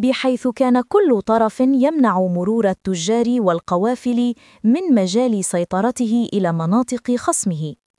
بحيث كان كل طرف يمنع مرور التجار والقوافل من مجال سيطرته إلى مناطق خصمه.